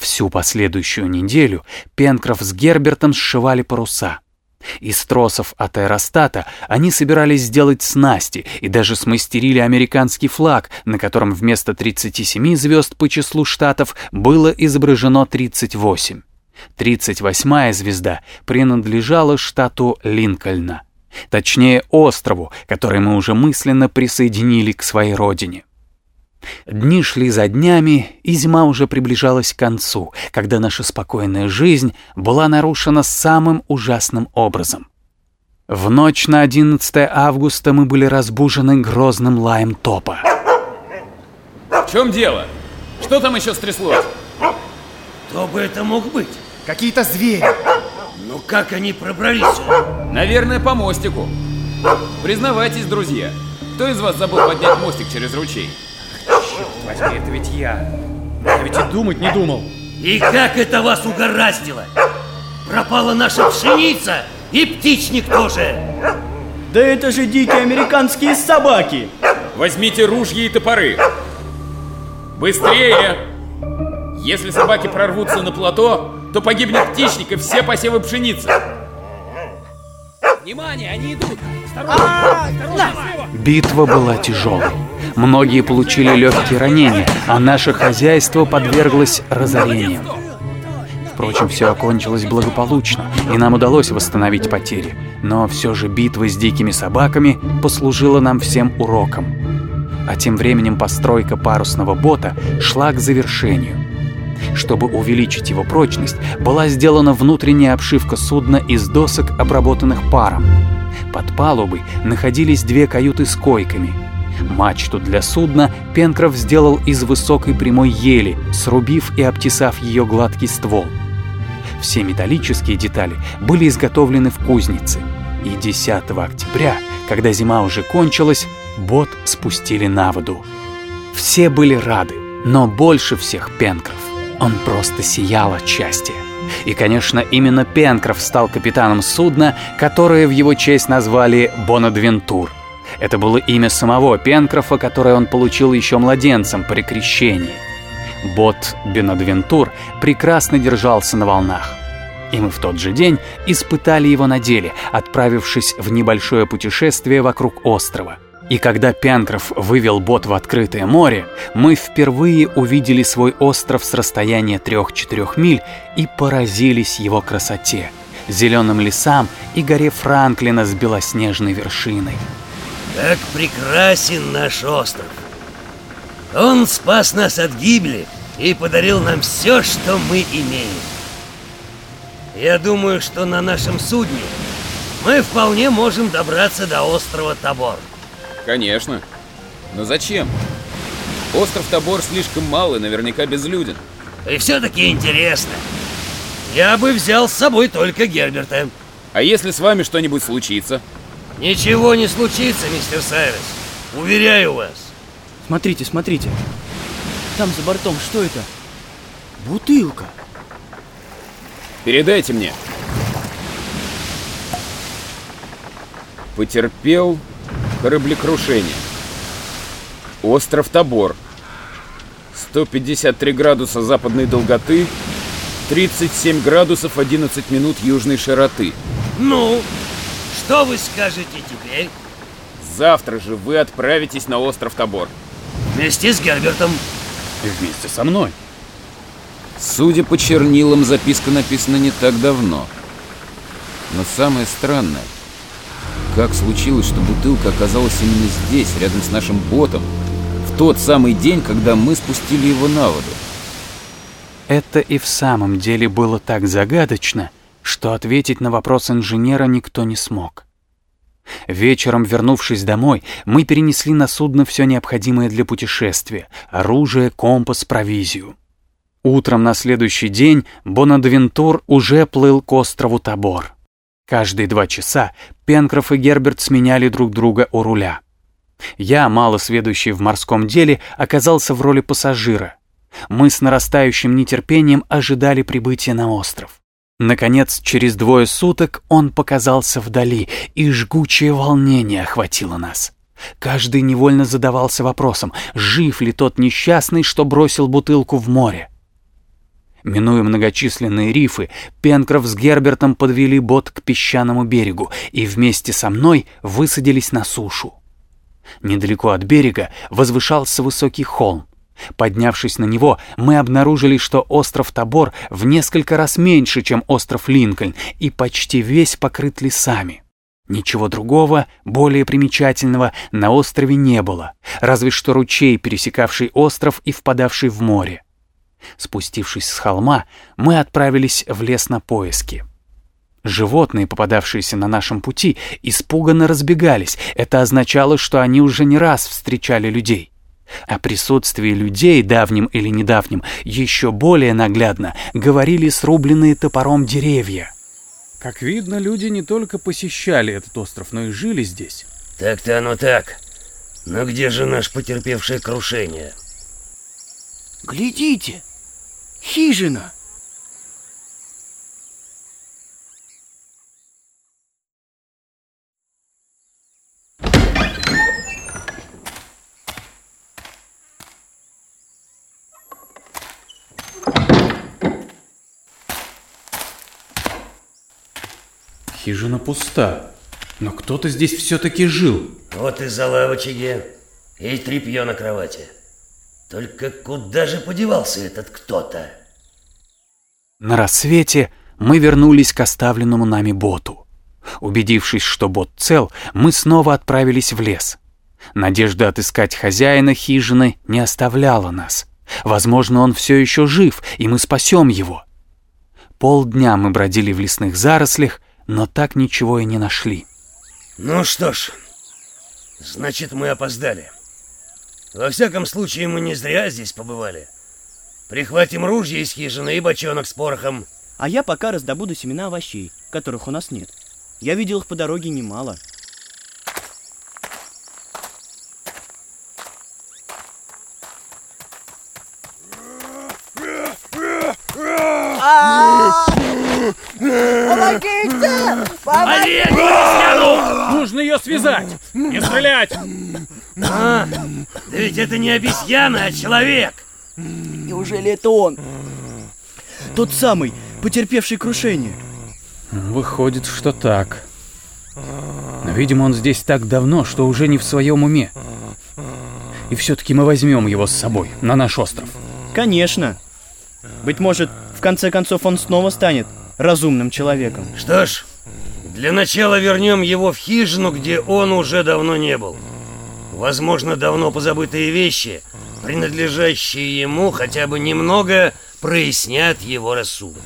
Всю последующую неделю Пенкроф с Гербертом сшивали паруса. Из тросов от аэростата они собирались сделать снасти и даже смастерили американский флаг, на котором вместо 37 звезд по числу штатов было изображено 38. 38-я звезда принадлежала штату Линкольна. Точнее, острову, который мы уже мысленно присоединили к своей родине. Дни шли за днями, и зима уже приближалась к концу, когда наша спокойная жизнь была нарушена самым ужасным образом. В ночь на 11 августа мы были разбужены грозным лаем топа. В чем дело? Что там еще стряслось? Кто бы это мог быть? Какие-то звери. Ну как они пробрались сюда? Наверное, по мостику. Признавайтесь, друзья, кто из вас забыл поднять мостик через ручей? Возьми, это ведь я. Я ведь и думать не думал. И как это вас угораздило? Пропала наша пшеница и птичник тоже. Да это же дикие американские собаки. Возьмите ружья и топоры. Быстрее! Если собаки прорвутся на плато, то погибнет птичник и все посевы пшеницы. Внимание, они идут! Битва была тяжелой. Многие получили легкие ранения, а наше хозяйство подверглось разорению. Впрочем, все окончилось благополучно, и нам удалось восстановить потери. Но все же битва с дикими собаками послужила нам всем уроком. А тем временем постройка парусного бота шла к завершению. Чтобы увеличить его прочность, была сделана внутренняя обшивка судна из досок, обработанных паром. Под палубой находились две каюты с койками. Мачту для судна Пенкроф сделал из высокой прямой ели, срубив и обтесав ее гладкий ствол. Все металлические детали были изготовлены в кузнице. И 10 октября, когда зима уже кончилась, бот спустили на воду. Все были рады, но больше всех Пенкроф. Он просто сиял от счастья. И, конечно, именно Пенкроф стал капитаном судна, которое в его честь назвали Бонадвентур. Это было имя самого Пенкрофа, которое он получил еще младенцем при крещении. Бот Бенадвентур прекрасно держался на волнах. И мы в тот же день испытали его на деле, отправившись в небольшое путешествие вокруг острова. И когда Пенкроф вывел бот в открытое море, мы впервые увидели свой остров с расстояния 3-4 миль и поразились его красоте, зеленым лесам и горе Франклина с белоснежной вершиной. Как прекрасен наш остров. Он спас нас от гибели и подарил нам все, что мы имеем. Я думаю, что на нашем судне мы вполне можем добраться до острова Табор. Конечно. Но зачем? Остров Тобор слишком мал и наверняка безлюден. И все-таки интересно. Я бы взял с собой только Герберта. А если с вами что-нибудь случится? Ничего не случится, мистер Сайрес. Уверяю вас. Смотрите, смотрите. Там за бортом что это? Бутылка. Передайте мне. Потерпел кораблекрушение. Остров Тобор. 153 градуса западной долготы, 37 градусов 11 минут южной широты. Ну, что вы скажете теперь? Завтра же вы отправитесь на остров Тобор. Вместе с Гербертом. И вместе со мной. Судя по чернилам, записка написана не так давно. Но самое странное, как случилось, что бутылка оказалась именно здесь, рядом с нашим ботом, в тот самый день, когда мы спустили его на воду. Это и в самом деле было так загадочно, что ответить на вопрос инженера никто не смог. Вечером, вернувшись домой, мы перенесли на судно все необходимое для путешествия — оружие, компас, провизию. Утром на следующий день Бонадвентур уже плыл к острову Табор. Каждые два часа Пенкроф и Герберт сменяли друг друга у руля. Я, мало сведущий в морском деле, оказался в роли пассажира. Мы с нарастающим нетерпением ожидали прибытия на остров. Наконец, через двое суток он показался вдали, и жгучее волнение охватило нас. Каждый невольно задавался вопросом, жив ли тот несчастный, что бросил бутылку в море. Минуя многочисленные рифы, Пенкроф с Гербертом подвели бот к песчаному берегу и вместе со мной высадились на сушу. Недалеко от берега возвышался высокий холм. Поднявшись на него, мы обнаружили, что остров Тобор в несколько раз меньше, чем остров Линкольн, и почти весь покрыт лесами. Ничего другого, более примечательного, на острове не было, разве что ручей, пересекавший остров и впадавший в море. Спустившись с холма, мы отправились в лес на поиски. Животные, попадавшиеся на нашем пути, испуганно разбегались. Это означало, что они уже не раз встречали людей. О присутствии людей, давним или недавним, еще более наглядно говорили срубленные топором деревья. Как видно, люди не только посещали этот остров, но и жили здесь. Так-то оно так. Но где же наш потерпевший крушение? Глядите! Хижина! Хижина пуста, но кто-то здесь все-таки жил. Вот и зала в очаге, и тряпье на кровати. Только куда же подевался этот кто-то? На рассвете мы вернулись к оставленному нами боту. Убедившись, что бот цел, мы снова отправились в лес. Надежда отыскать хозяина хижины не оставляла нас. Возможно, он все еще жив, и мы спасем его. Полдня мы бродили в лесных зарослях, но так ничего и не нашли. Ну что ж, значит, мы опоздали. Во всяком случае, мы не зря здесь побывали. Прихватим ружья из хижины и бочонок с порохом. А я пока раздобуду семена овощей, которых у нас нет. Я видел их по дороге немало. Нужно ее связать! Не стрелять! А, да ведь это не обезьяна, а человек. Неужели это он? Тот самый, потерпевший крушение. Выходит, что так. Но, видимо, он здесь так давно, что уже не в своем уме. И все-таки мы возьмем его с собой на наш остров. Конечно. Быть может, в конце концов он снова станет разумным человеком. Что ж, для начала вернем его в хижину, где он уже давно не был. Возможно, давно позабытые вещи, принадлежащие ему, хотя бы немного прояснят его рассудок.